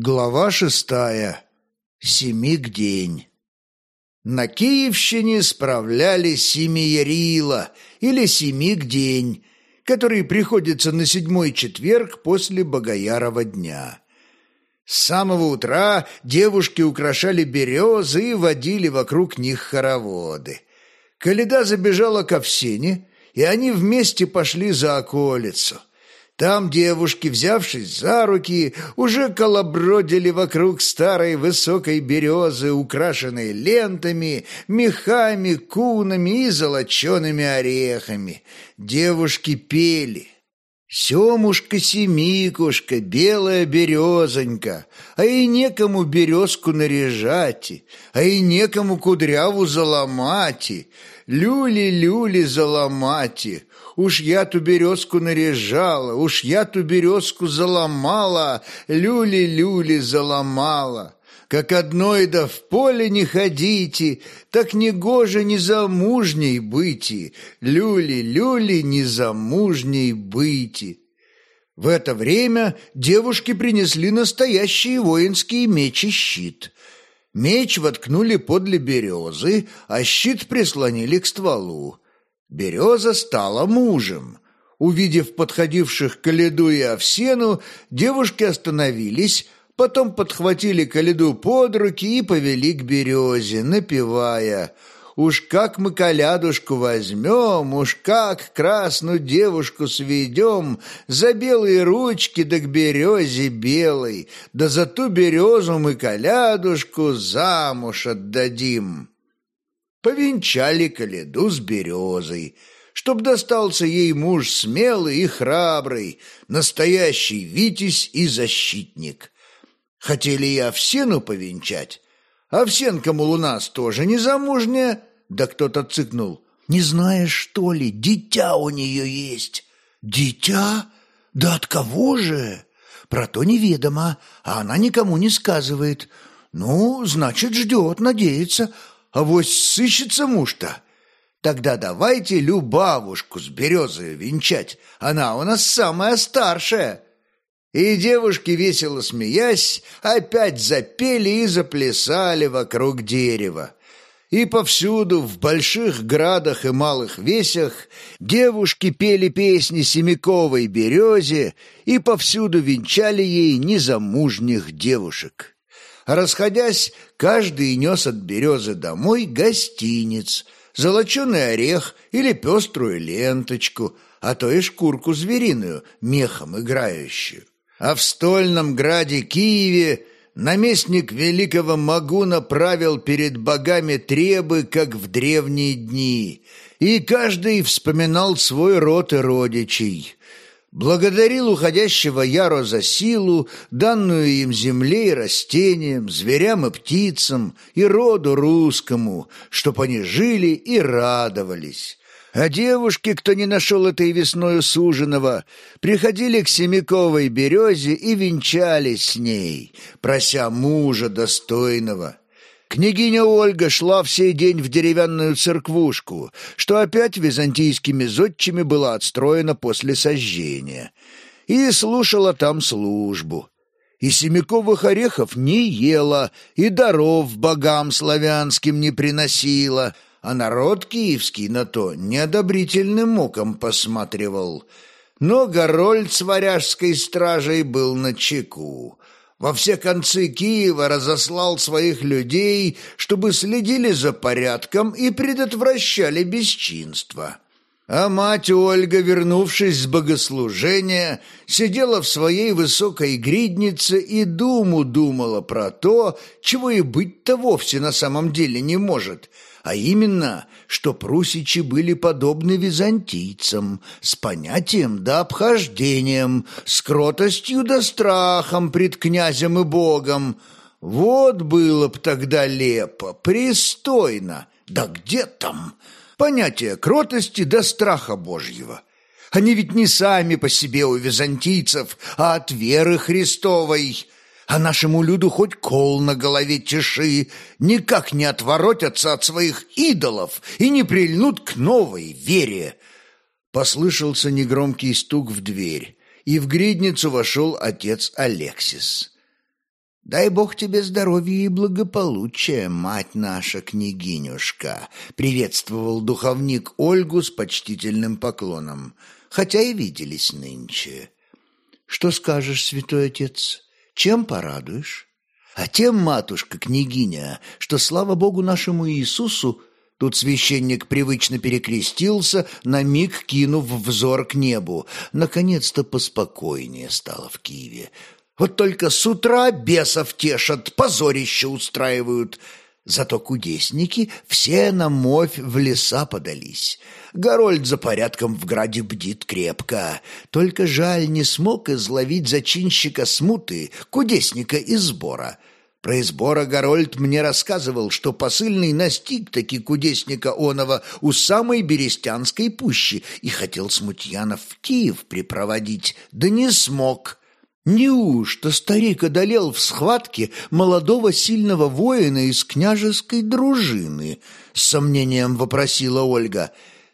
Глава шестая. Семик день. На Киевщине справляли Семиярила или Семик день, который приходится на седьмой четверг после Богоярова дня. С самого утра девушки украшали березы и водили вокруг них хороводы. Каледа забежала к Овсене, и они вместе пошли за околицу. Там девушки, взявшись за руки, уже колобродили вокруг старой высокой березы, украшенной лентами, мехами, кунами и золочеными орехами. Девушки пели. «Семушка-семикушка, белая березонька, а и некому березку наряжать, а и некому кудряву заломать, люли-люли заломать, Уж я ту березку наряжала, уж я ту березку заломала, люли-люли заломала. Как одной да в поле не ходите, так не гоже незамужней быти, люли-люли незамужней быти. В это время девушки принесли настоящие воинские меч и щит. Меч воткнули подле березы, а щит прислонили к стволу. Береза стала мужем. Увидев подходивших Каледу и Овсену, девушки остановились, потом подхватили Каледу под руки и повели к березе, напевая «Уж как мы колядушку возьмем, уж как красную девушку сведем, за белые ручки да к березе белой, да за ту березу мы колядушку замуж отдадим» повенчали Каледу с березой, чтоб достался ей муж смелый и храбрый, настоящий витязь и защитник. Хотели и Овсену повенчать. Овсенка, мол, у нас тоже не замужняя. Да кто-то цыкнул. Не знаешь, что ли, дитя у нее есть. Дитя? Да от кого же? Про то неведомо, а она никому не сказывает. Ну, значит, ждет, надеется, а вось сыщется муж-то. Тогда давайте Любавушку с березой венчать, она у нас самая старшая». И девушки, весело смеясь, опять запели и заплясали вокруг дерева. И повсюду, в больших градах и малых весях, девушки пели песни Семяковой березе и повсюду венчали ей незамужних девушек. Расходясь, каждый нес от березы домой гостиниц, золоченый орех или пеструю ленточку, а то и шкурку звериную, мехом играющую. А в стольном граде Киеве наместник великого Магуна правил перед богами требы, как в древние дни, и каждый вспоминал свой род и родичей благодарил уходящего Яро за силу, данную им земле и растениям, зверям и птицам, и роду русскому, чтоб они жили и радовались. А девушки, кто не нашел этой весною суженого, приходили к Семяковой березе и венчались с ней, прося мужа достойного. Княгиня Ольга шла в сей день в деревянную церквушку, что опять византийскими зодчими была отстроена после сожжения, и слушала там службу. И семяковых орехов не ела, и даров богам славянским не приносила, а народ киевский на то неодобрительным оком посматривал. Но Гороль с варяжской стражей был на чеку во все концы Киева разослал своих людей, чтобы следили за порядком и предотвращали бесчинство. А мать Ольга, вернувшись с богослужения, сидела в своей высокой гриднице и думу думала про то, чего и быть-то вовсе на самом деле не может – а именно, что прусичи были подобны византийцам, с понятием да обхождением, с кротостью да страхом пред князем и богом. Вот было б тогда лепо, пристойно, да где там? Понятие кротости да страха божьего. Они ведь не сами по себе у византийцев, а от веры Христовой – а нашему люду хоть кол на голове тиши, никак не отворотятся от своих идолов и не прильнут к новой вере. Послышался негромкий стук в дверь, и в гридницу вошел отец Алексис. «Дай Бог тебе здоровья и благополучия, мать наша княгинюшка!» — приветствовал духовник Ольгу с почтительным поклоном, хотя и виделись нынче. «Что скажешь, святой отец? Чем порадуешь?» «А тем, матушка-княгиня, что, слава Богу нашему Иисусу, Тут священник привычно перекрестился, на миг кинув взор к небу. Наконец-то поспокойнее стало в Киеве. Вот только с утра бесов тешат, позорище устраивают. Зато кудесники все на мовь в леса подались. Горольд за порядком в граде бдит крепко. Только жаль, не смог изловить зачинщика смуты, кудесника из сбора. Про избора Горольд мне рассказывал, что посыльный настиг таки кудесника Онова у самой Берестянской пущи и хотел Смутьянов в Киев припроводить, да не смог. Неужто старик одолел в схватке молодого сильного воина из княжеской дружины? С сомнением вопросила Ольга.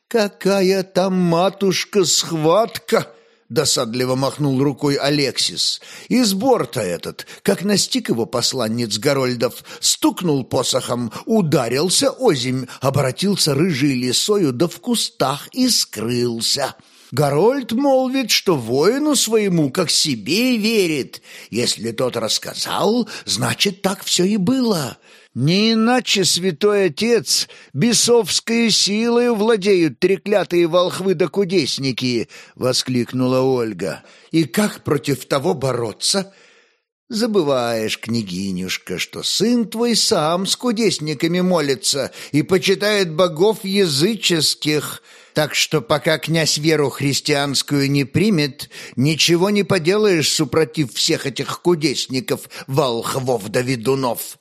«Какая там, матушка, схватка!» Досадливо махнул рукой Алексис. И сбор-то этот, как настиг его посланниц Горольдов, стукнул посохом, ударился озимь, обратился рыжей лисою, да в кустах и скрылся. Горольд молвит, что воину своему как себе верит. Если тот рассказал, значит, так все и было. Не иначе, святой отец, бесовской силой владеют треклятые волхвы да кудесники, — воскликнула Ольга. И как против того бороться? Забываешь, княгинюшка, что сын твой сам с кудесниками молится и почитает богов языческих, — так что пока князь веру христианскую не примет, ничего не поделаешь супротив всех этих кудесников, волхвов да ведунов.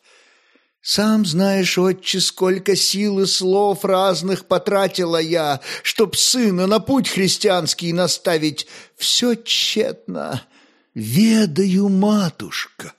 Сам знаешь, отче, сколько сил и слов разных потратила я, чтоб сына на путь христианский наставить. Все тщетно. Ведаю, матушка.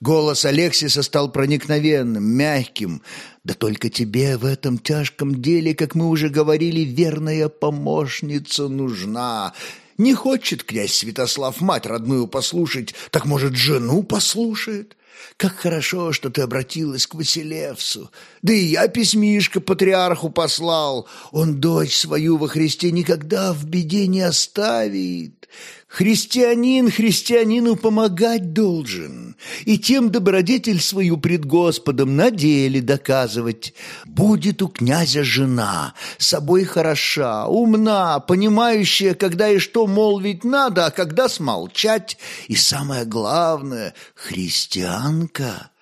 Голос Алексиса стал проникновенным, мягким. «Да только тебе в этом тяжком деле, как мы уже говорили, верная помощница нужна. Не хочет князь Святослав мать родную послушать, так, может, жену послушает?» Как хорошо, что ты обратилась к Василевсу. Да и я письмишко патриарху послал. Он дочь свою во Христе никогда в беде не оставит. Христианин христианину помогать должен, и тем добродетель свою пред Господом на деле доказывать. Будет у князя жена, собой хороша, умна, понимающая, когда и что молвить надо, а когда смолчать, и самое главное — христианка.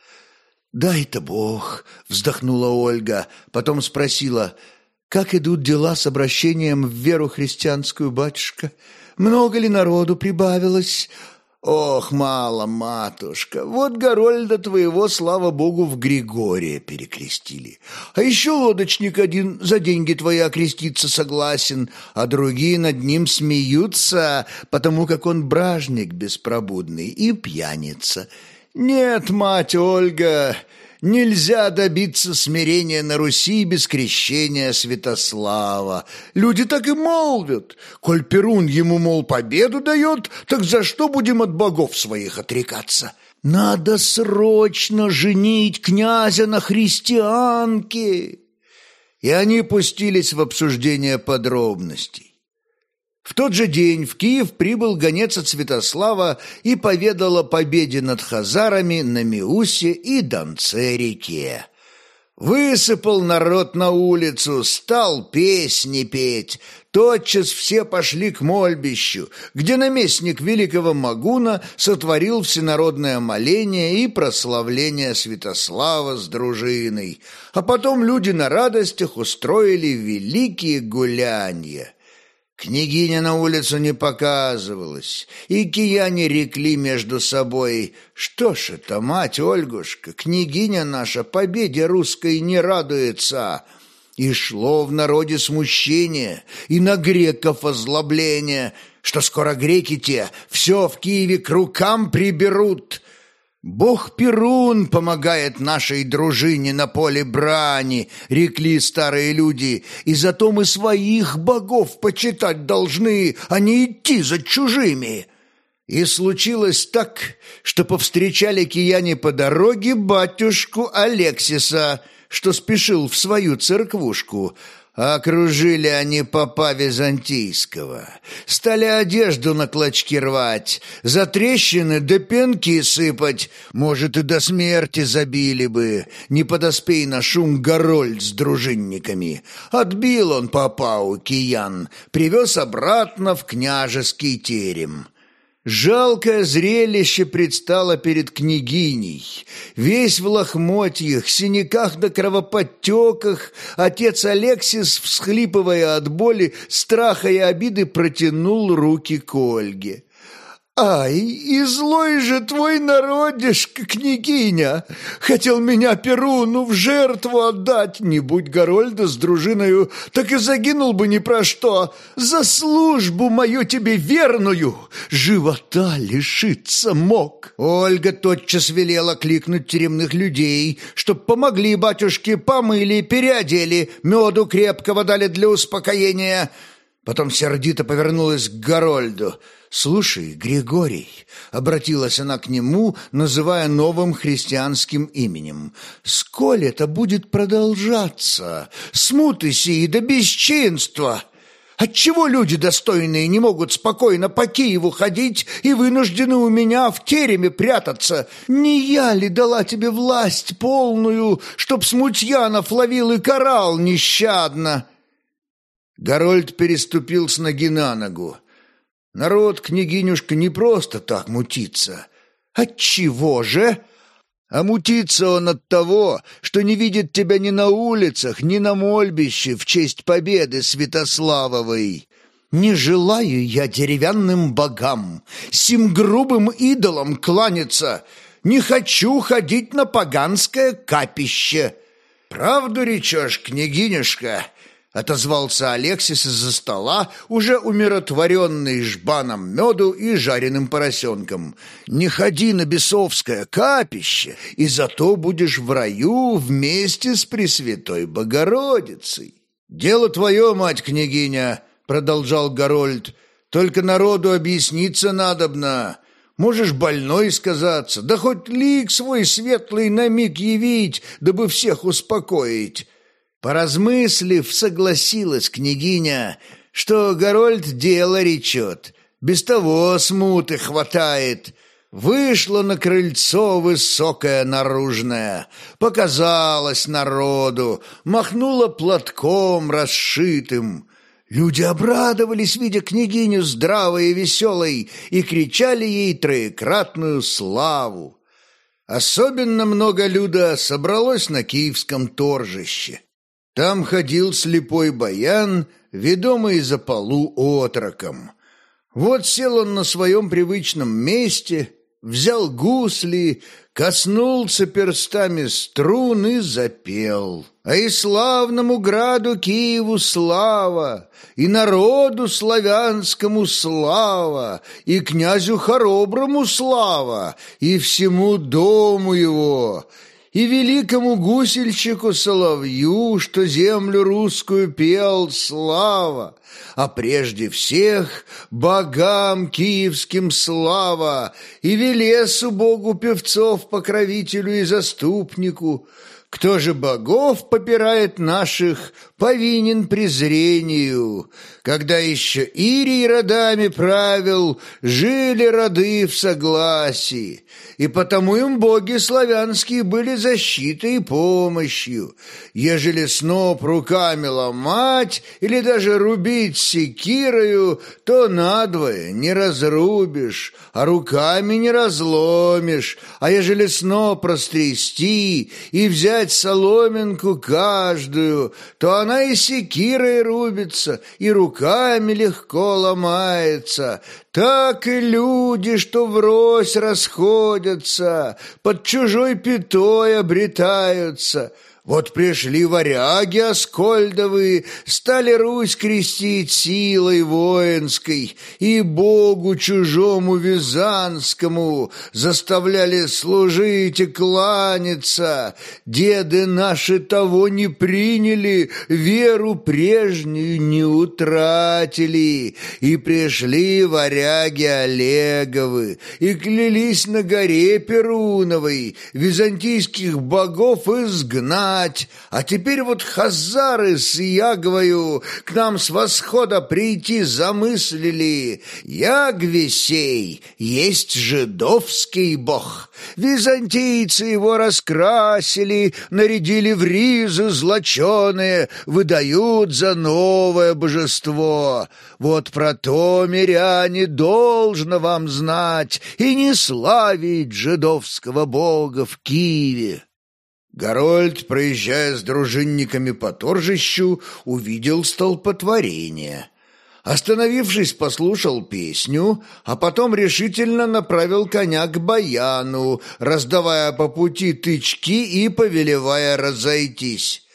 «Дай-то Бог!» — вздохнула Ольга, потом спросила, «Как идут дела с обращением в веру христианскую, батюшка?» Много ли народу прибавилось? Ох, мало, матушка, вот Горольда твоего, слава богу, в Григория перекрестили. А еще лодочник один за деньги твои окреститься согласен, а другие над ним смеются, потому как он бражник беспробудный и пьяница. Нет, мать Ольга, Нельзя добиться смирения на Руси без крещения Святослава. Люди так и молвят. Коль Перун ему, мол, победу дает, так за что будем от богов своих отрекаться? Надо срочно женить князя на христианке. И они пустились в обсуждение подробностей. В тот же день в Киев прибыл гонец от Святослава и поведал о победе над хазарами на Миусе и Донце-реке. Высыпал народ на улицу, стал песни петь. Тотчас все пошли к мольбищу, где наместник великого Магуна сотворил всенародное моление и прославление Святослава с дружиной. А потом люди на радостях устроили великие гулянья. Княгиня на улицу не показывалась, и кияне рекли между собой, что ж это, мать Ольгушка, княгиня наша победе русской не радуется. И шло в народе смущение, и на греков озлобление, что скоро греки те все в Киеве к рукам приберут, «Бог Перун помогает нашей дружине на поле брани», — рекли старые люди, «и зато мы своих богов почитать должны, а не идти за чужими». И случилось так, что повстречали кияне по дороге батюшку Алексиса, что спешил в свою церквушку, Окружили они попа Византийского, стали одежду на клочки рвать, за трещины до пенки сыпать, может, и до смерти забили бы, не подоспей на шум Гороль с дружинниками. Отбил он попа у киян, привез обратно в княжеский терем». Жалкое зрелище предстало перед княгиней. Весь в лохмотьях, синяках да кровоподтеках, отец Алексис, всхлипывая от боли, страха и обиды, протянул руки к Ольге. «Ай, и злой же твой народишко, княгиня! Хотел меня Перуну в жертву отдать, не будь Горольда с дружиною, так и загинул бы ни про что. За службу мою тебе верную живота лишиться мог!» Ольга тотчас велела кликнуть тюремных людей, чтоб помогли батюшке, помыли, переодели, меду крепкого дали для успокоения. Потом сердито повернулась к Горольду – «Слушай, Григорий», — обратилась она к нему, называя новым христианским именем, «сколь это будет продолжаться? Смуты сии до бесчинства!» Отчего люди достойные не могут спокойно по Киеву ходить и вынуждены у меня в тереме прятаться? Не я ли дала тебе власть полную, чтоб смутьянов ловил и карал нещадно?» Горольд переступил с ноги на ногу. Народ, княгинюшка, не просто так мутится. Отчего же? А мутится он от того, что не видит тебя ни на улицах, ни на мольбище в честь победы Святославовой. Не желаю я деревянным богам, сим грубым идолам кланяться. Не хочу ходить на поганское капище. Правду речешь, княгинюшка?» — отозвался Алексис из-за стола, уже умиротворенный жбаном меду и жареным поросенком. «Не ходи на бесовское капище, и зато будешь в раю вместе с Пресвятой Богородицей». «Дело твое, мать-княгиня», — продолжал Горольд, — «только народу объясниться надобно». Можешь больной сказаться, да хоть лик свой светлый на миг явить, дабы всех успокоить. Поразмыслив, согласилась княгиня, что Горольд дело речет, без того смуты хватает. Вышла на крыльцо высокая наружная, показалась народу, махнула платком расшитым. Люди обрадовались, видя княгиню здравой и веселой, и кричали ей троекратную славу. Особенно много люда собралось на киевском торжище. Там ходил слепой баян, ведомый за полу отроком. Вот сел он на своем привычном месте, взял гусли, коснулся перстами струн и запел. А и славному граду Киеву слава, и народу славянскому слава, и князю хороброму слава, и всему дому его, и великому гусельщику Соловью, что землю русскую пел слава, а прежде всех богам киевским слава, и велесу богу певцов покровителю и заступнику, кто же богов попирает наших, повинен презрению. Когда еще Ирий родами правил, жили роды в согласии, и потому им боги славянские были защитой и помощью. Ежели сноп руками ломать или даже рубить секирою, то надвое не разрубишь, а руками не разломишь, а ежели сноп растрясти и взять соломинку каждую, то она и секирой рубится, и руками легко ломается. Так и люди, что врозь расходятся, под чужой пятой обретаются». Вот пришли варяги Аскольдовы, стали Русь крестить силой воинской, и Богу чужому Визанскому заставляли служить и кланяться. Деды наши того не приняли, веру прежнюю не утратили, и пришли варяги Олеговы, и клялись на горе Перуновой, византийских богов изгнать, знать, а теперь вот хазары с Ягвою к нам с восхода прийти замыслили. Ягвесей есть жидовский бог. Византийцы его раскрасили, нарядили в ризы злоченые, выдают за новое божество. Вот про то, миряне, должно вам знать и не славить жидовского бога в Киеве. Горольд, проезжая с дружинниками по торжищу, увидел столпотворение. Остановившись, послушал песню, а потом решительно направил коня к баяну, раздавая по пути тычки и повелевая разойтись.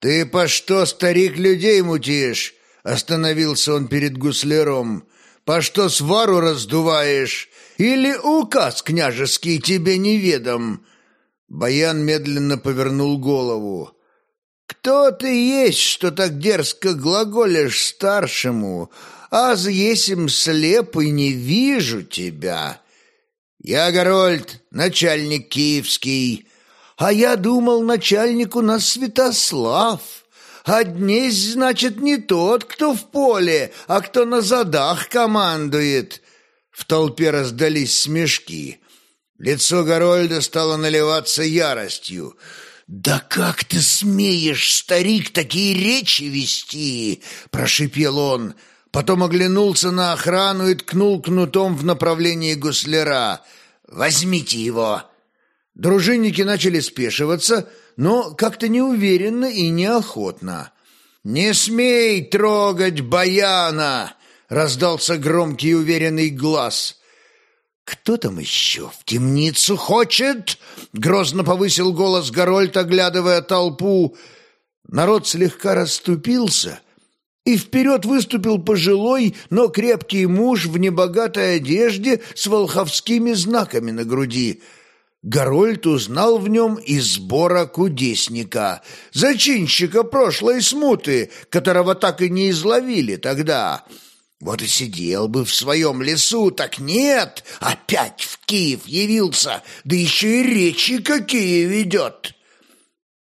«Ты по что, старик, людей мутишь?» — остановился он перед гусляром. «По что свару раздуваешь? Или указ княжеский тебе неведом?» Баян медленно повернул голову. «Кто ты есть, что так дерзко глаголишь старшему? Аз есим слеп и не вижу тебя». «Я Горольд, начальник киевский». «А я думал, начальник у нас Святослав». А днесь, значит, не тот, кто в поле, а кто на задах командует. В толпе раздались смешки. Лицо Горольда стало наливаться яростью. «Да как ты смеешь, старик, такие речи вести?» – прошипел он. Потом оглянулся на охрану и ткнул кнутом в направлении гусляра. «Возьмите его!» Дружинники начали спешиваться, но как-то неуверенно и неохотно. «Не смей трогать баяна!» — раздался громкий уверенный глаз. «Кто там еще в темницу хочет?» — грозно повысил голос Горольд, оглядывая толпу. Народ слегка расступился, и вперед выступил пожилой, но крепкий муж в небогатой одежде с волховскими знаками на груди. Горольд узнал в нем из сбора кудесника, зачинщика прошлой смуты, которого так и не изловили тогда — вот и сидел бы в своем лесу, так нет, опять в Киев явился, да еще и речи какие ведет.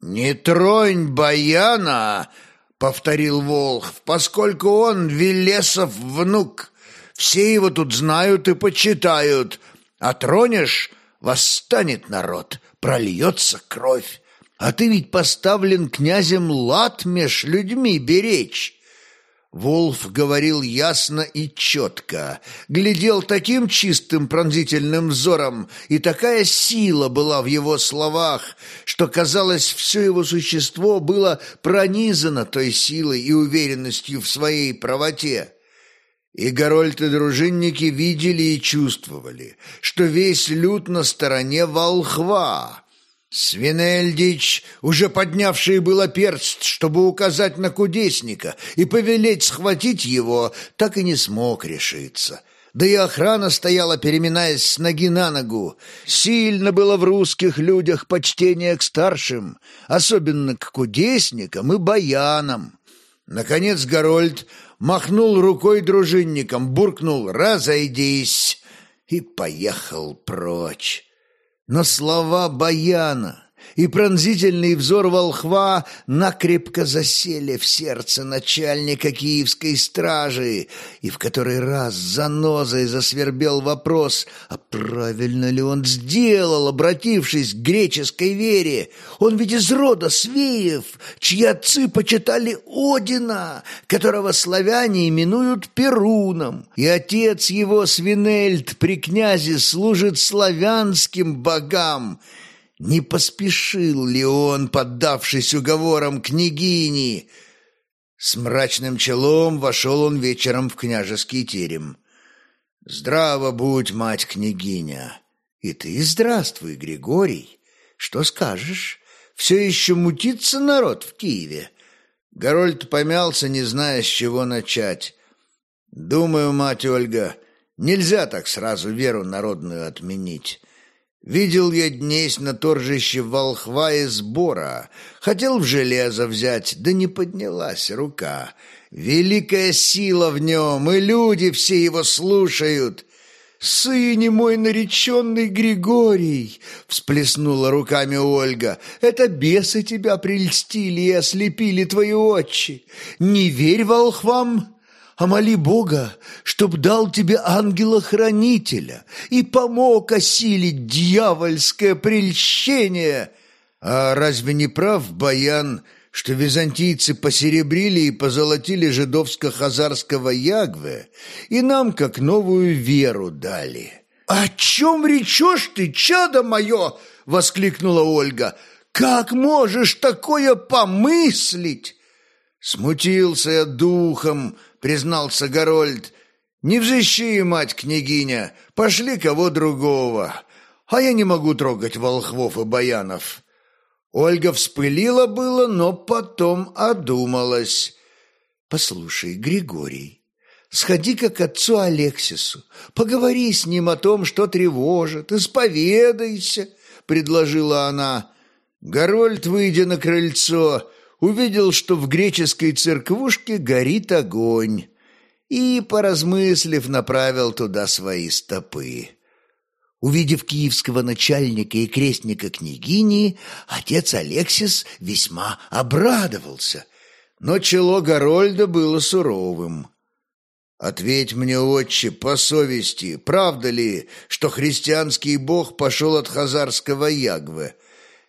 «Не тронь баяна!» — повторил Волхв, поскольку он Велесов внук. Все его тут знают и почитают, а тронешь — восстанет народ, прольется кровь. А ты ведь поставлен князем лад меж людьми беречь. Волф говорил ясно и четко, глядел таким чистым пронзительным взором, и такая сила была в его словах, что, казалось, все его существо было пронизано той силой и уверенностью в своей правоте. И Горольд и дружинники видели и чувствовали, что весь люд на стороне волхва, Свинельдич, уже поднявший было перст, чтобы указать на кудесника и повелеть схватить его, так и не смог решиться. Да и охрана стояла, переминаясь с ноги на ногу. Сильно было в русских людях почтение к старшим, особенно к кудесникам и баянам. Наконец Горольд махнул рукой дружинникам, буркнул «Разойдись!» и поехал прочь. Но слова Баяна и пронзительный взор волхва накрепко засели в сердце начальника киевской стражи, и в который раз занозой засвербел вопрос, а правильно ли он сделал, обратившись к греческой вере. Он ведь из рода Свеев, чьи отцы почитали Одина, которого славяне именуют Перуном, и отец его Свинельд при князе служит славянским богам — не поспешил ли он, поддавшись уговорам княгини? С мрачным челом вошел он вечером в княжеский терем. «Здраво будь, мать-княгиня!» «И ты здравствуй, Григорий! Что скажешь? Все еще мутится народ в Киеве. Горольд помялся, не зная, с чего начать. «Думаю, мать Ольга, нельзя так сразу веру народную отменить. Видел я днесь на торжище волхва и сбора. Хотел в железо взять, да не поднялась рука. Великая сила в нем, и люди все его слушают. «Сыне мой нареченный Григорий!» — всплеснула руками Ольга. «Это бесы тебя прельстили и ослепили твои очи. Не верь волхвам, а моли Бога, чтоб дал тебе ангела-хранителя и помог осилить дьявольское прельщение». «А разве не прав Баян?» что византийцы посеребрили и позолотили жидовско-хазарского Ягве и нам как новую веру дали. «О чем речешь ты, чадо мое?» — воскликнула Ольга. «Как можешь такое помыслить?» «Смутился я духом», — признался Горольд. «Не взыщи, мать княгиня, пошли кого другого, а я не могу трогать волхвов и баянов». Ольга вспылила было, но потом одумалась. «Послушай, Григорий, сходи-ка к отцу Алексису, поговори с ним о том, что тревожит, исповедайся», — предложила она. Горольд, выйдя на крыльцо, увидел, что в греческой церквушке горит огонь, и, поразмыслив, направил туда свои стопы. Увидев киевского начальника и крестника княгини, отец Алексис весьма обрадовался, но чело Горольда было суровым. «Ответь мне, отче, по совести, правда ли, что христианский бог пошел от хазарского Ягвы?»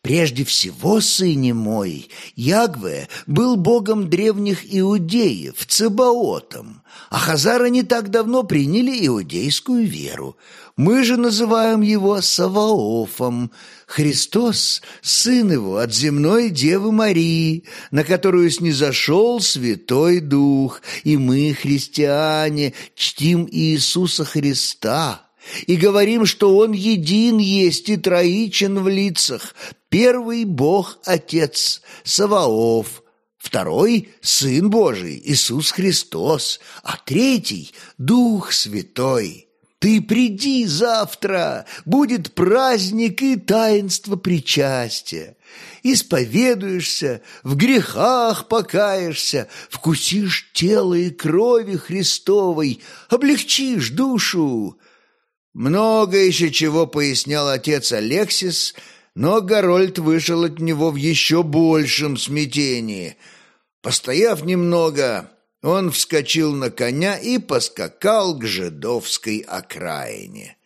Прежде всего, сыне мой, Ягве был богом древних иудеев, Цебаотом, а хазары не так давно приняли иудейскую веру. Мы же называем его Саваофом. Христос – сын его от земной Девы Марии, на которую снизошел Святой Дух, и мы, христиане, чтим Иисуса Христа и говорим, что Он един есть и троичен в лицах, первый Бог Отец Саваоф, второй – Сын Божий Иисус Христос, а третий – Дух Святой. Ты приди завтра, будет праздник и таинство причастия. Исповедуешься, в грехах покаешься, вкусишь тело и крови Христовой, облегчишь душу. Много еще чего пояснял отец Алексис, но Горольд вышел от него в еще большем смятении. Постояв немного, он вскочил на коня и поскакал к жидовской окраине.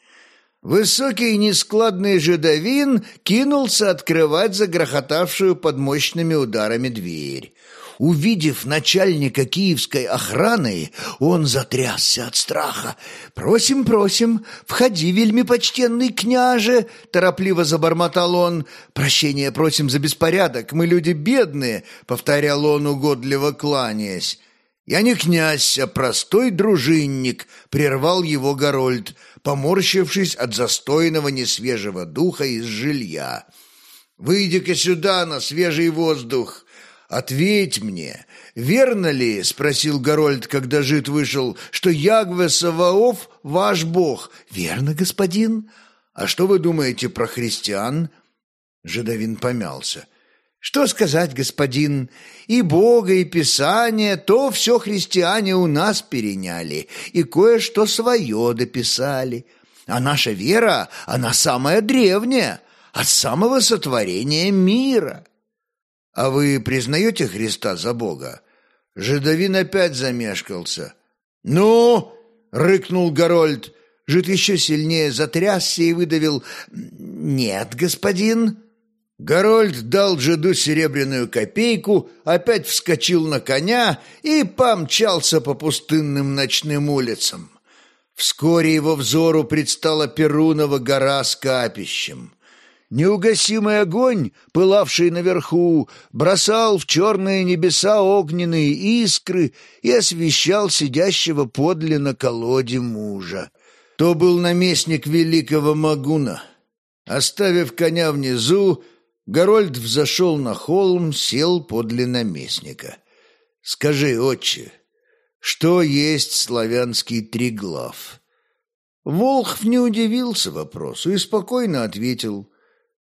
Высокий нескладный жидовин кинулся открывать загрохотавшую под мощными ударами дверь. Увидев начальника киевской охраны, он затрясся от страха. «Просим, просим, входи, вельми почтенный княже!» — торопливо забормотал он. «Прощения просим за беспорядок, мы люди бедные!» — повторял он, угодливо кланяясь. «Я не князь, а простой дружинник», — прервал его Горольд, поморщившись от застойного несвежего духа из жилья. «Выйди-ка сюда на свежий воздух. Ответь мне, верно ли, — спросил Горольд, когда жид вышел, — что Ягве Саваоф — ваш бог? Верно, господин. А что вы думаете про христиан?» Жидовин помялся. Что сказать, господин, и Бога, и Писание, то все христиане у нас переняли, и кое-что свое дописали. А наша вера, она самая древняя, от самого сотворения мира. А вы признаете Христа за Бога? Жидовин опять замешкался. «Ну!» — рыкнул Горольд. Жид еще сильнее затрясся и выдавил «Нет, господин». Горольд дал Джеду серебряную копейку, опять вскочил на коня и помчался по пустынным ночным улицам. Вскоре его взору предстала Перунова гора с капищем. Неугасимый огонь, пылавший наверху, бросал в черные небеса огненные искры и освещал сидящего подле на колоде мужа. То был наместник великого Магуна. Оставив коня внизу, Горольд взошел на холм, сел подле наместника. «Скажи, отче, что есть славянский триглав?» Волхв не удивился вопросу и спокойно ответил.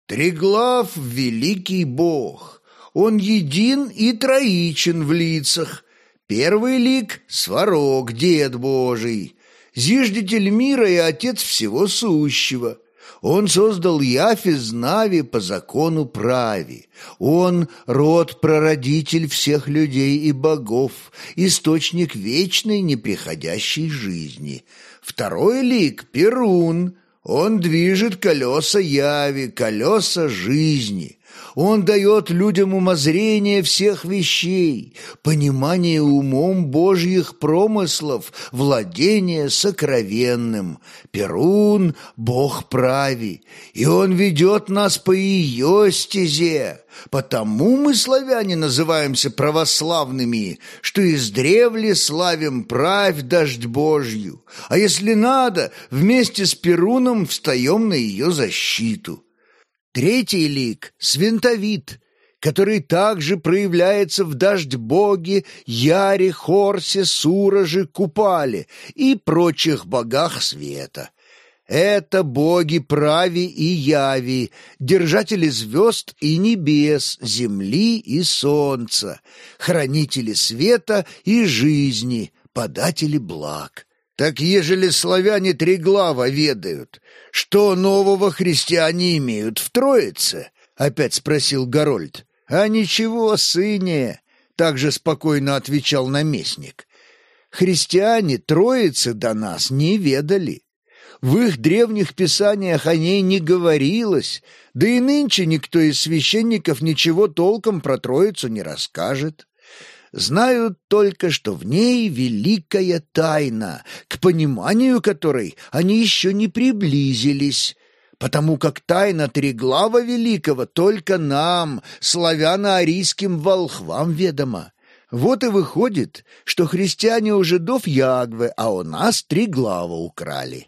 «Триглав — великий бог. Он един и троичен в лицах. Первый лик — Сварог, дед Божий, зиждитель мира и отец всего сущего». Он создал Яфи Нави по закону прави. Он – род-прародитель всех людей и богов, источник вечной неприходящей жизни. Второй лик – Перун. Он движет колеса Яви, колеса жизни. Он дает людям умозрение всех вещей, понимание умом Божьих промыслов, владение сокровенным. Перун — Бог прави, и Он ведет нас по ее стезе. Потому мы, славяне, называемся православными, что издревле славим правь дождь Божью, а если надо, вместе с Перуном встаем на ее защиту». Третий лик – свинтовид, который также проявляется в дождь-боге, Яре, Хорсе, Сураже, Купале и прочих богах света. Это боги Прави и Яви, держатели звезд и небес, земли и солнца, хранители света и жизни, податели благ. Так ежели славяне три глава ведают, что нового христиане имеют в Троице? Опять спросил Горольд. А ничего, сыне, также спокойно отвечал наместник. Христиане Троицы до нас не ведали. В их древних писаниях о ней не говорилось, да и нынче никто из священников ничего толком про Троицу не расскажет знают только, что в ней великая тайна, к пониманию которой они еще не приблизились, потому как тайна Триглава Великого только нам, славяно-арийским волхвам, ведома. Вот и выходит, что христиане у жидов Ягвы, а у нас Триглава украли.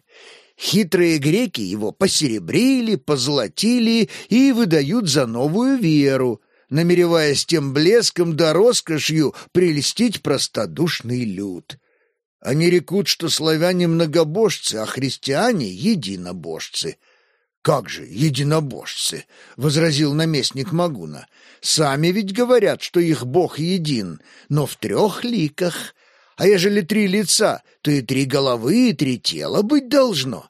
Хитрые греки его посеребрили, позолотили и выдают за новую веру, намереваясь тем блеском да роскошью прельстить простодушный люд. Они рекут, что славяне многобожцы, а христиане — единобожцы. «Как же единобожцы?» — возразил наместник Магуна. «Сами ведь говорят, что их бог един, но в трех ликах. А ежели три лица, то и три головы, и три тела быть должно.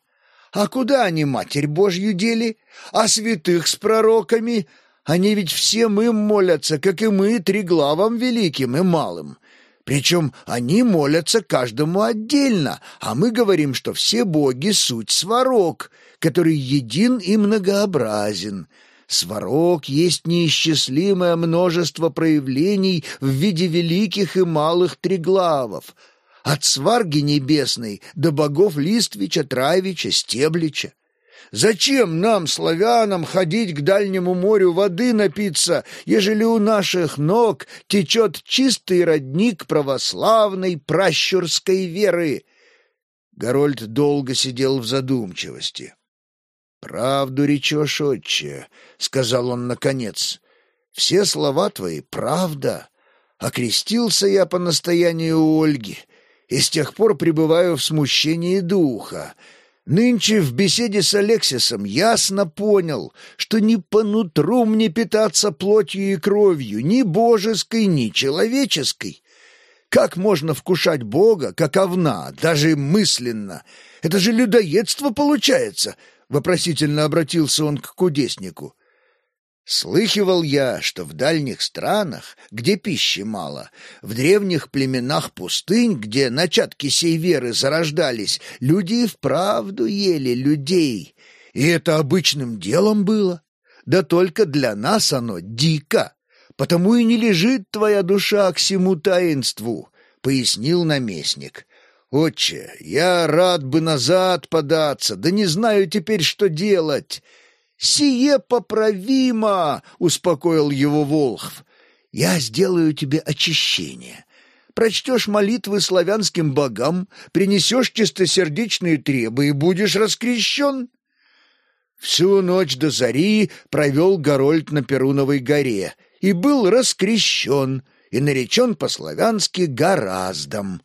А куда они Матерь Божью дели? А святых с пророками? Они ведь всем им молятся, как и мы, триглавам великим и малым. Причем они молятся каждому отдельно, а мы говорим, что все боги — суть сварог, который един и многообразен. Сварог есть неисчислимое множество проявлений в виде великих и малых триглавов, от сварги небесной до богов Листвича, Травича, Стеблича. Зачем нам, славянам, ходить к дальнему морю воды напиться, ежели у наших ног течет чистый родник православной пращурской веры?» Горольд долго сидел в задумчивости. «Правду речешь, отче», — сказал он наконец. «Все слова твои — правда. Окрестился я по настоянию Ольги, и с тех пор пребываю в смущении духа». Нынче в беседе с Алексисом ясно понял, что не по нутру мне питаться плотью и кровью, ни божеской, ни человеческой. Как можно вкушать Бога, как овна, даже мысленно? Это же людоедство получается, — вопросительно обратился он к кудеснику. Слыхивал я, что в дальних странах, где пищи мало, в древних племенах пустынь, где начатки сей веры зарождались, люди и вправду ели людей. И это обычным делом было. Да только для нас оно дико. Потому и не лежит твоя душа к всему таинству, — пояснил наместник. «Отче, я рад бы назад податься, да не знаю теперь, что делать. «Сие поправимо!» — успокоил его Волхв. «Я сделаю тебе очищение. Прочтешь молитвы славянским богам, принесешь чистосердечные требы и будешь раскрещен». Всю ночь до зари провел Горольд на Перуновой горе и был раскрещен и наречен по-славянски Гораздом.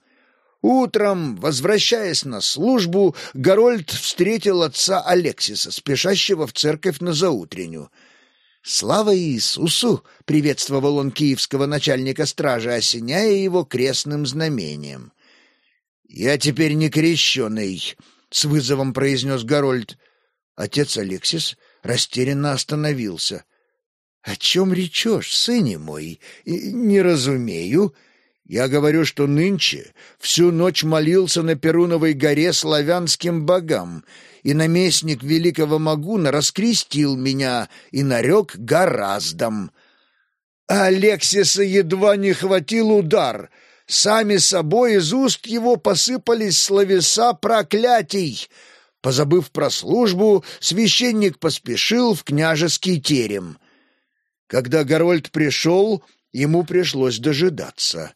Утром, возвращаясь на службу, Горольд встретил отца Алексиса, спешащего в церковь на заутренню. «Слава Иисусу!» — приветствовал он киевского начальника стражи, осеняя его крестным знамением. «Я теперь не крещеный», — с вызовом произнес Горольд. Отец Алексис растерянно остановился. «О чем речешь, сыне мой? Не разумею». Я говорю, что нынче всю ночь молился на Перуновой горе славянским богам, и наместник великого Магуна раскрестил меня и нарек гораздом. А Алексиса едва не хватил удар. Сами собой из уст его посыпались словеса проклятий. Позабыв про службу, священник поспешил в княжеский терем. Когда Горольд пришел, ему пришлось дожидаться —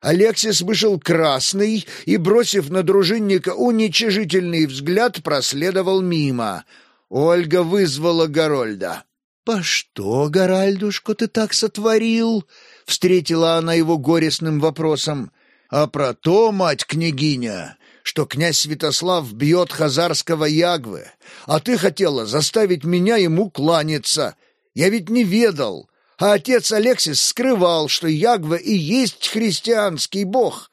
Алексис вышел красный и, бросив на дружинника уничижительный взгляд, проследовал мимо. Ольга вызвала Горольда. «По что, Горальдушка, ты так сотворил?» — встретила она его горестным вопросом. «А про то, мать-княгиня, что князь Святослав бьет хазарского ягвы, а ты хотела заставить меня ему кланяться. Я ведь не ведал, а отец Алексис скрывал, что Ягва и есть христианский бог.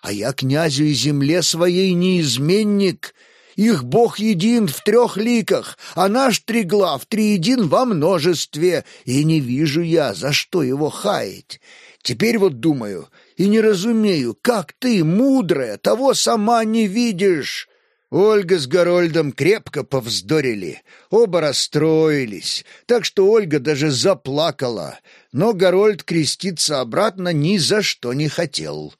А я князю и земле своей неизменник. Их бог един в трех ликах, а наш триглав триедин во множестве, и не вижу я, за что его хаять. Теперь вот думаю и не разумею, как ты, мудрая, того сама не видишь». Ольга с Горольдом крепко повздорили, оба расстроились, так что Ольга даже заплакала, но Горольд креститься обратно ни за что не хотел.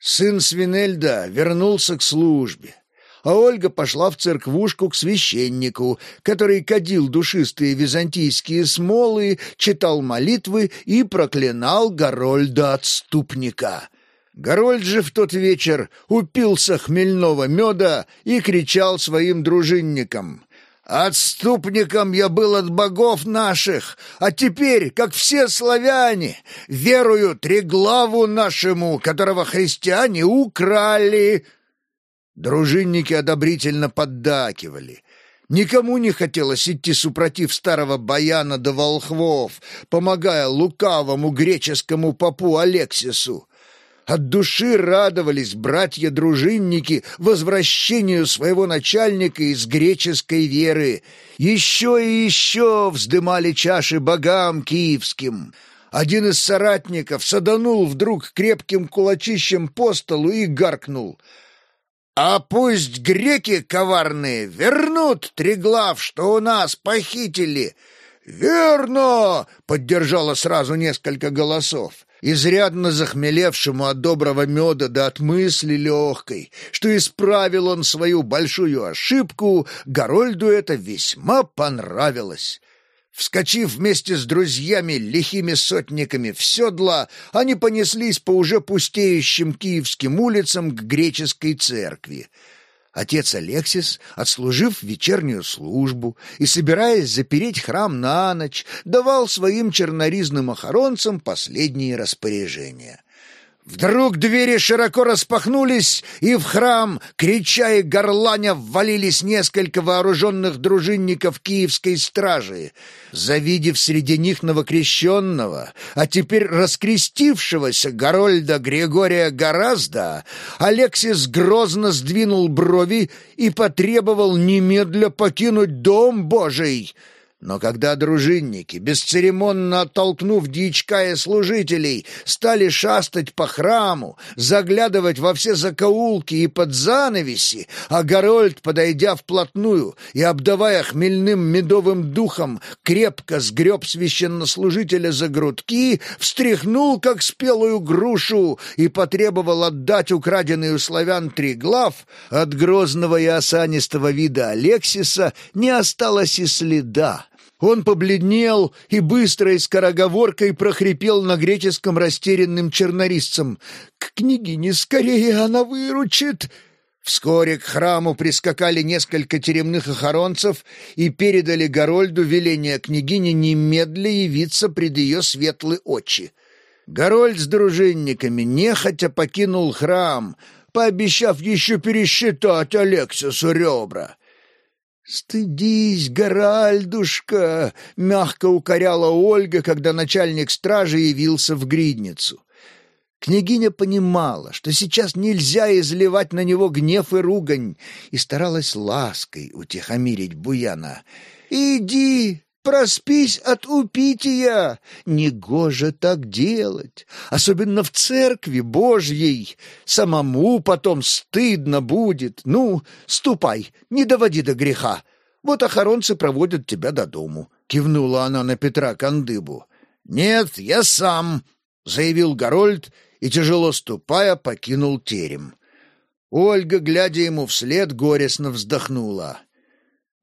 Сын Свинельда вернулся к службе, а Ольга пошла в церквушку к священнику, который кадил душистые византийские смолы, читал молитвы и проклинал Горольда-отступника. Горольд же в тот вечер упился хмельного меда и кричал своим дружинникам. «Отступником я был от богов наших, а теперь, как все славяне, верую Треглаву нашему, которого христиане украли». Дружинники одобрительно поддакивали. Никому не хотелось идти супротив старого баяна до волхвов, помогая лукавому греческому попу Алексису. От души радовались братья-дружинники возвращению своего начальника из греческой веры. Еще и еще вздымали чаши богам киевским. Один из соратников саданул вдруг крепким кулачищем по столу и гаркнул. «А пусть греки коварные вернут триглав, что у нас похитили!» «Верно!» — поддержало сразу несколько голосов изрядно захмелевшему от доброго меда да от мысли легкой, что исправил он свою большую ошибку, Горольду это весьма понравилось. Вскочив вместе с друзьями, лихими сотниками в седла, они понеслись по уже пустеющим киевским улицам к греческой церкви — Отец Алексис, отслужив вечернюю службу и собираясь запереть храм на ночь, давал своим черноризным охоронцам последние распоряжения. Вдруг двери широко распахнулись, и в храм, крича и горланя, ввалились несколько вооруженных дружинников киевской стражи. Завидев среди них новокрещенного, а теперь раскрестившегося Горольда Григория Гораздо, Алексис грозно сдвинул брови и потребовал немедля покинуть дом Божий — но когда дружинники, бесцеремонно оттолкнув дичка и служителей, стали шастать по храму, заглядывать во все закоулки и под занавеси, а Горольд, подойдя вплотную и обдавая хмельным медовым духом, крепко сгреб священнослужителя за грудки, встряхнул, как спелую грушу, и потребовал отдать украденный у славян триглав, от грозного и осанистого вида Алексиса не осталось и следа. Он побледнел и быстрой скороговоркой прохрипел на греческом растерянным чернорисцем. «К княгине скорее она выручит!» Вскоре к храму прискакали несколько теремных охоронцев и передали Горольду веление княгине немедля явиться пред ее светлые очи. Горольд с дружинниками нехотя покинул храм, пообещав еще пересчитать Алексису ребра. «Стыдись, Горальдушка!» — мягко укоряла Ольга, когда начальник стражи явился в гридницу. Княгиня понимала, что сейчас нельзя изливать на него гнев и ругань, и старалась лаской утихомирить Буяна. «Иди, проспись от упития! Негоже так делать, особенно в церкви Божьей. Самому потом стыдно будет. Ну, ступай, не доводи до греха. Вот охоронцы проводят тебя до дому», — кивнула она на Петра Кандыбу. «Нет, я сам», — заявил Горольд, — и, тяжело ступая, покинул терем. Ольга, глядя ему вслед, горестно вздохнула.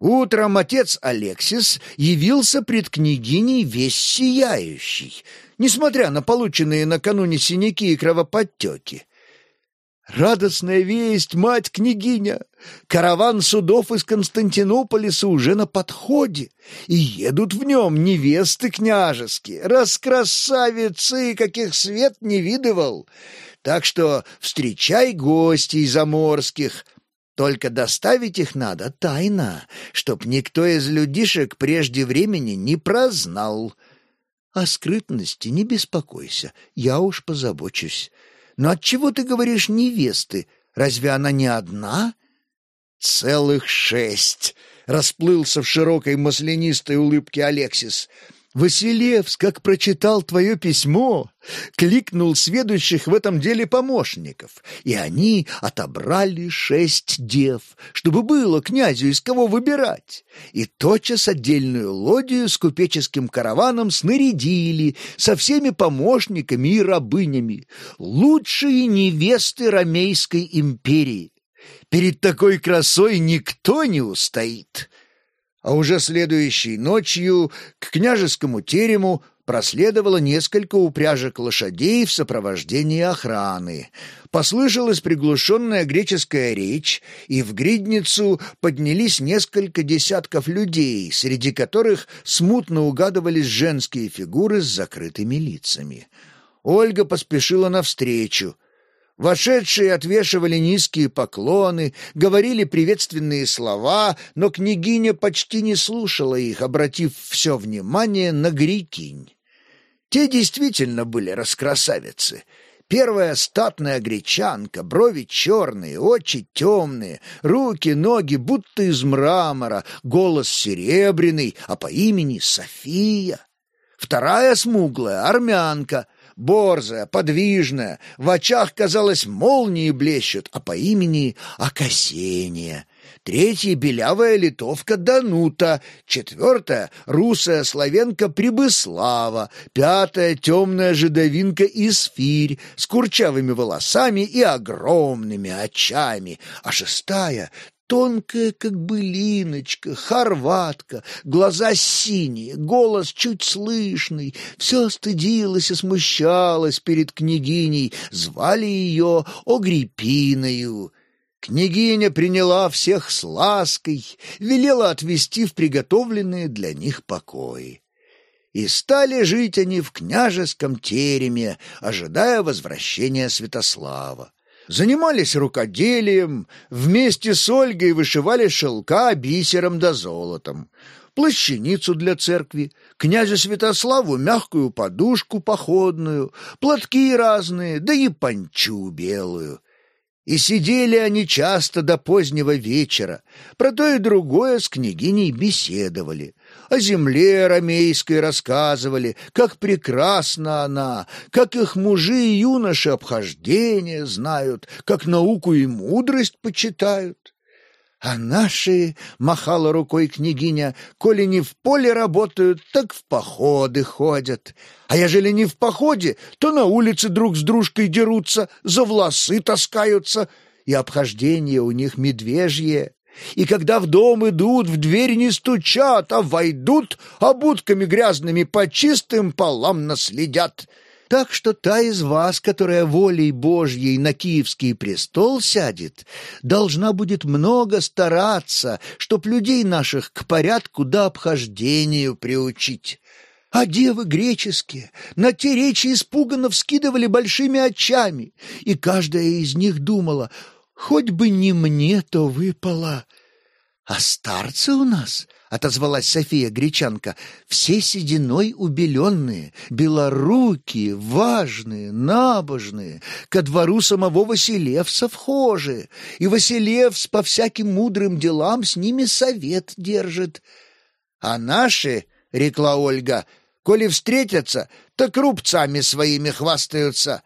Утром отец Алексис явился пред княгиней весь сияющий, несмотря на полученные накануне синяки и кровоподтеки. Радостная весть, мать-княгиня! Караван судов из Константинополиса уже на подходе, и едут в нем невесты княжеские, раскрасавицы, каких свет не видывал. Так что встречай гостей заморских, только доставить их надо тайно, чтоб никто из людишек прежде времени не прознал. О скрытности не беспокойся, я уж позабочусь. Но отчего ты говоришь невесты? Разве она не одна? Целых шесть. Расплылся в широкой маслянистой улыбке Алексис. Василевс, как прочитал твое письмо, кликнул сведущих в этом деле помощников, и они отобрали шесть дев, чтобы было князю из кого выбирать, и тотчас отдельную лодию с купеческим караваном снарядили со всеми помощниками и рабынями, лучшие невесты Ромейской империи. Перед такой красой никто не устоит а уже следующей ночью к княжескому терему проследовало несколько упряжек лошадей в сопровождении охраны. Послышалась приглушенная греческая речь, и в гридницу поднялись несколько десятков людей, среди которых смутно угадывались женские фигуры с закрытыми лицами. Ольга поспешила навстречу. Вошедшие отвешивали низкие поклоны, говорили приветственные слова, но княгиня почти не слушала их, обратив все внимание на грекинь. Те действительно были раскрасавицы. Первая статная гречанка, брови черные, очи темные, руки, ноги будто из мрамора, голос серебряный, а по имени София. Вторая смуглая, армянка, борзая, подвижная, в очах, казалось, молнии блещут, а по имени Акасения. Третья — белявая литовка Данута, четвертая — русая славенка Прибыслава, пятая — темная жидовинка Исфирь с курчавыми волосами и огромными очами, а шестая Тонкая, как былиночка, хорватка, глаза синие, голос чуть слышный, все стыдилась и смущалась перед княгиней, звали ее Огриппиною. Княгиня приняла всех с лаской, велела отвести в приготовленные для них покои. И стали жить они в княжеском тереме, ожидая возвращения Святослава занимались рукоделием, вместе с Ольгой вышивали шелка бисером да золотом, плащаницу для церкви, князю Святославу мягкую подушку походную, платки разные, да и панчу белую. И сидели они часто до позднего вечера, про то и другое с княгиней беседовали, о земле ромейской рассказывали, как прекрасна она, как их мужи и юноши обхождения знают, как науку и мудрость почитают. А наши, — махала рукой княгиня, — коли не в поле работают, так в походы ходят. А ежели не в походе, то на улице друг с дружкой дерутся, за волосы таскаются, и обхождение у них медвежье. И когда в дом идут, в дверь не стучат, а войдут, обутками грязными по чистым полам наследят. Так что та из вас, которая волей Божьей на Киевский престол сядет, должна будет много стараться, чтоб людей наших к порядку да обхождению приучить. А девы греческие на те речи испуганно вскидывали большими очами, и каждая из них думала, хоть бы не мне то выпало. А старцы у нас, — отозвалась София Гречанка, — все сединой убеленные, белорукие, важные, набожные, ко двору самого Василевса вхожие, и Василевс по всяким мудрым делам с ними совет держит. А наши, — рекла Ольга, — Коли встретятся, так рубцами своими хвастаются.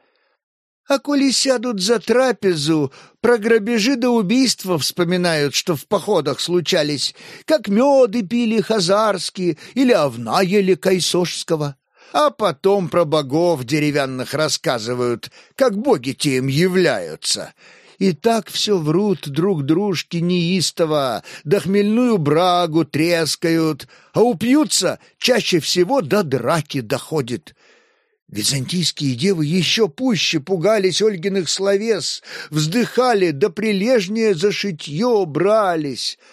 А коли сядут за трапезу, про грабежи до убийства вспоминают, что в походах случались, как меды пили хазарские или овна ели кайсошского. А потом про богов деревянных рассказывают, как боги те им являются и так все врут друг дружке неистово, да хмельную брагу трескают, а упьются чаще всего до драки доходит. Византийские девы еще пуще пугались Ольгиных словес, вздыхали, да прилежнее за шитье брались —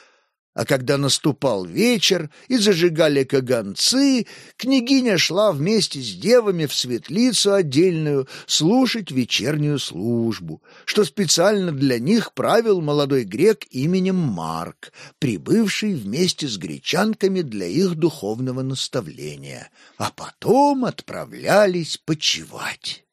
а когда наступал вечер и зажигали каганцы, княгиня шла вместе с девами в светлицу отдельную слушать вечернюю службу, что специально для них правил молодой грек именем Марк, прибывший вместе с гречанками для их духовного наставления, а потом отправлялись почевать.